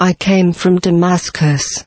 I came from Damascus.